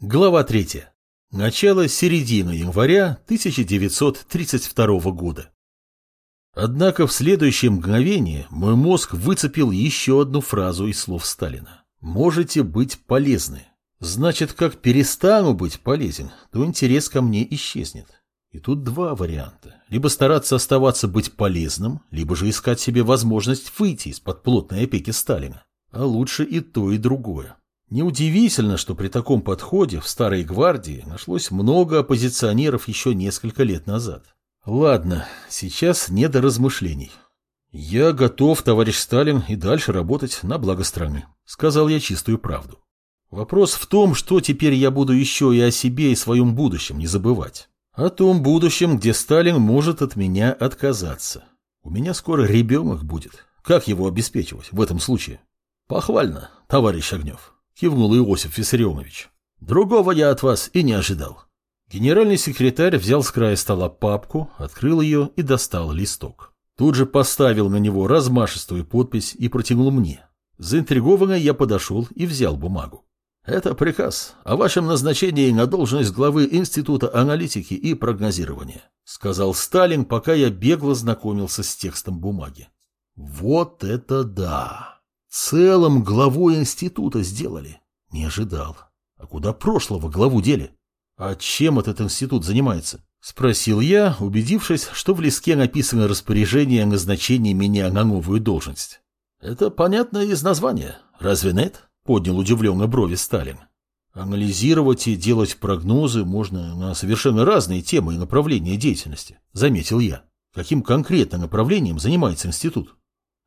Глава 3. Начало-середина января 1932 года. Однако в следующее мгновение мой мозг выцепил еще одну фразу из слов Сталина. «Можете быть полезны». Значит, как перестану быть полезен, то интерес ко мне исчезнет. И тут два варианта. Либо стараться оставаться быть полезным, либо же искать себе возможность выйти из-под плотной опеки Сталина. А лучше и то, и другое. Неудивительно, что при таком подходе в Старой Гвардии нашлось много оппозиционеров еще несколько лет назад. Ладно, сейчас не до размышлений. Я готов, товарищ Сталин, и дальше работать на благо страны. Сказал я чистую правду. Вопрос в том, что теперь я буду еще и о себе и своем будущем не забывать. О том будущем, где Сталин может от меня отказаться. У меня скоро ребенок будет. Как его обеспечивать в этом случае? Похвально, товарищ Огнев кивнул Иосиф Виссарионович. Другого я от вас и не ожидал. Генеральный секретарь взял с края стола папку, открыл ее и достал листок. Тут же поставил на него размашистую подпись и протянул мне. Заинтригованный я подошел и взял бумагу. Это приказ о вашем назначении на должность главы Института аналитики и прогнозирования, сказал Сталин, пока я бегло знакомился с текстом бумаги. Вот это да! Целым главой института сделали. Не ожидал. А куда прошлого главу дели? А чем этот институт занимается? Спросил я, убедившись, что в листке написано распоряжение о назначении меня на новую должность. Это понятно из названия. Разве нет? Поднял удивленно брови Сталин. Анализировать и делать прогнозы можно на совершенно разные темы и направления деятельности, заметил я. Каким конкретно направлением занимается институт?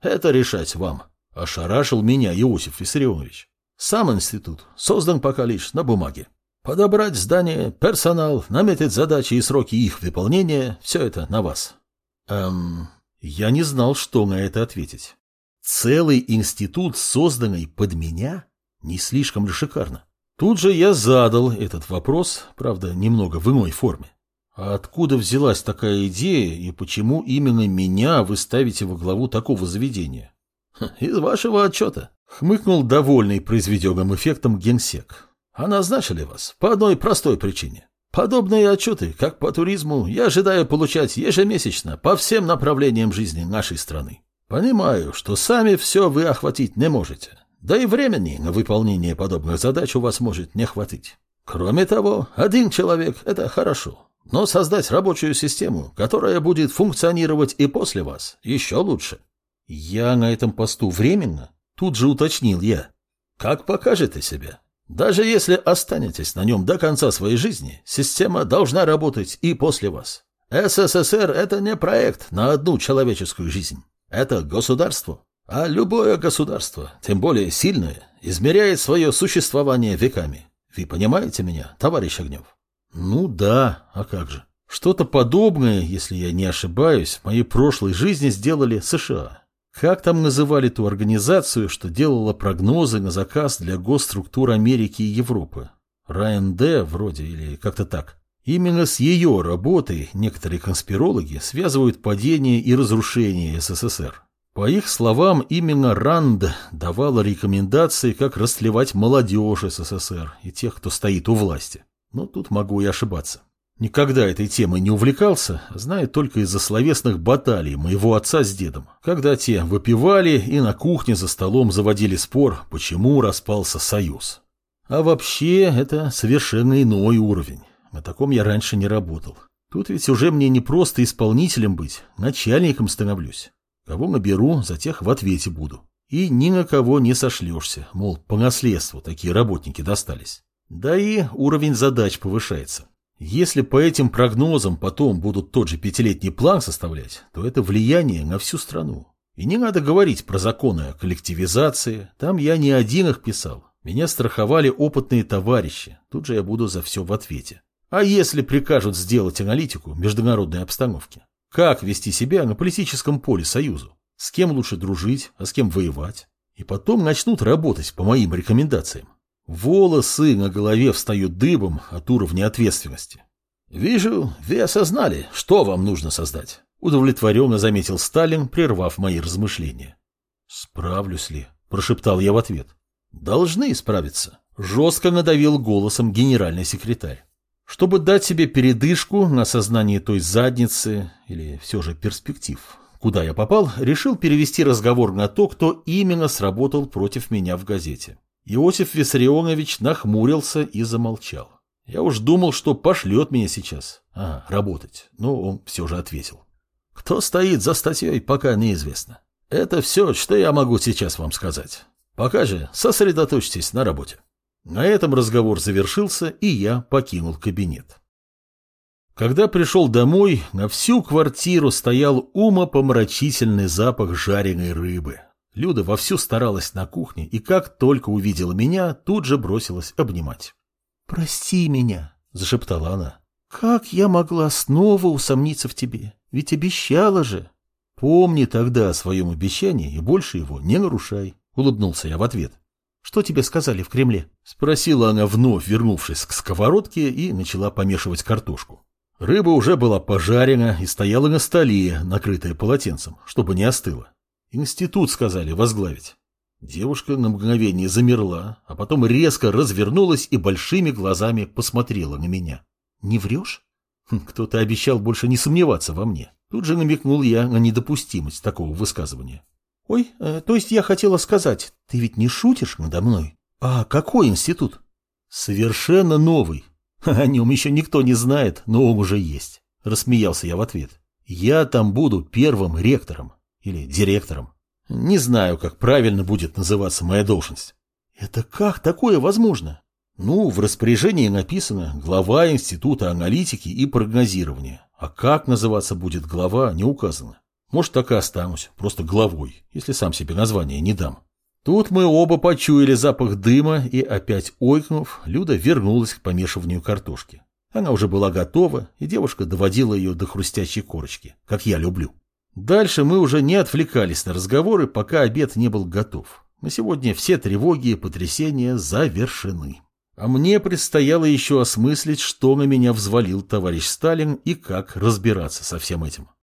Это решать вам, Ошарашил меня Иосиф Виссарионович. Сам институт создан пока лишь на бумаге. Подобрать здание, персонал, наметить задачи и сроки их выполнения – все это на вас. Эм, я не знал, что на это ответить. Целый институт, созданный под меня? Не слишком ли шикарно? Тут же я задал этот вопрос, правда, немного в иной форме. А откуда взялась такая идея и почему именно меня вы ставите во главу такого заведения? «Из вашего отчета», — хмыкнул довольный произведенным эффектом генсек. «А назначили вас по одной простой причине. Подобные отчеты, как по туризму, я ожидаю получать ежемесячно по всем направлениям жизни нашей страны. Понимаю, что сами все вы охватить не можете, да и времени на выполнение подобных задач у вас может не хватить. Кроме того, один человек – это хорошо, но создать рабочую систему, которая будет функционировать и после вас, еще лучше. «Я на этом посту временно?» Тут же уточнил я. «Как покажете себя? Даже если останетесь на нем до конца своей жизни, система должна работать и после вас. СССР – это не проект на одну человеческую жизнь. Это государство. А любое государство, тем более сильное, измеряет свое существование веками. Вы понимаете меня, товарищ Огнев? Ну да, а как же. Что-то подобное, если я не ошибаюсь, в моей прошлой жизни сделали США. Как там называли ту организацию, что делала прогнозы на заказ для госструктур Америки и Европы? РНД вроде или как-то так. Именно с ее работой некоторые конспирологи связывают падение и разрушение СССР. По их словам, именно РАНД давала рекомендации, как растлевать молодежь СССР и тех, кто стоит у власти. Но тут могу и ошибаться. Никогда этой темой не увлекался, зная только из-за словесных баталий моего отца с дедом, когда те выпивали и на кухне за столом заводили спор, почему распался союз. А вообще это совершенно иной уровень. На таком я раньше не работал. Тут ведь уже мне не просто исполнителем быть, начальником становлюсь. Кого наберу, за тех в ответе буду. И ни на кого не сошлешься, мол, по наследству такие работники достались. Да и уровень задач повышается. Если по этим прогнозам потом будут тот же пятилетний план составлять, то это влияние на всю страну. И не надо говорить про законы о коллективизации, там я не один их писал. Меня страховали опытные товарищи, тут же я буду за все в ответе. А если прикажут сделать аналитику международной обстановки? Как вести себя на политическом поле Союзу? С кем лучше дружить, а с кем воевать? И потом начнут работать по моим рекомендациям. Волосы на голове встают дыбом от уровня ответственности. «Вижу, вы осознали, что вам нужно создать», — удовлетворенно заметил Сталин, прервав мои размышления. «Справлюсь ли?» — прошептал я в ответ. «Должны справиться», — Жестко надавил голосом генеральный секретарь. Чтобы дать себе передышку на сознании той задницы, или все же перспектив, куда я попал, решил перевести разговор на то, кто именно сработал против меня в газете. Иосиф Виссарионович нахмурился и замолчал. Я уж думал, что пошлет меня сейчас. А, работать. Но он все же ответил. Кто стоит за статьей, пока неизвестно. Это все, что я могу сейчас вам сказать. Пока же сосредоточьтесь на работе. На этом разговор завершился, и я покинул кабинет. Когда пришел домой, на всю квартиру стоял умопомрачительный запах жареной рыбы. Люда вовсю старалась на кухне, и как только увидела меня, тут же бросилась обнимать. «Прости меня», — зашептала она. «Как я могла снова усомниться в тебе? Ведь обещала же». «Помни тогда о своем обещании и больше его не нарушай», — улыбнулся я в ответ. «Что тебе сказали в Кремле?» — спросила она, вновь вернувшись к сковородке и начала помешивать картошку. Рыба уже была пожарена и стояла на столе, накрытая полотенцем, чтобы не остыла. Институт, сказали, возглавить. Девушка на мгновение замерла, а потом резко развернулась и большими глазами посмотрела на меня. «Не врешь?» хм, Кто-то обещал больше не сомневаться во мне. Тут же намекнул я на недопустимость такого высказывания. «Ой, э, то есть я хотела сказать, ты ведь не шутишь надо мной? А какой институт?» «Совершенно новый. О нем еще никто не знает, но он уже есть», — рассмеялся я в ответ. «Я там буду первым ректором или директором. Не знаю, как правильно будет называться моя должность. Это как такое возможно? Ну, в распоряжении написано «Глава Института аналитики и прогнозирования». А как называться будет глава, не указано. Может, так и останусь, просто главой, если сам себе название не дам. Тут мы оба почуяли запах дыма, и опять ойкнув, Люда вернулась к помешиванию картошки. Она уже была готова, и девушка доводила ее до хрустящей корочки, как я люблю. Дальше мы уже не отвлекались на разговоры, пока обед не был готов. На сегодня все тревоги и потрясения завершены. А мне предстояло еще осмыслить, что на меня взвалил товарищ Сталин и как разбираться со всем этим.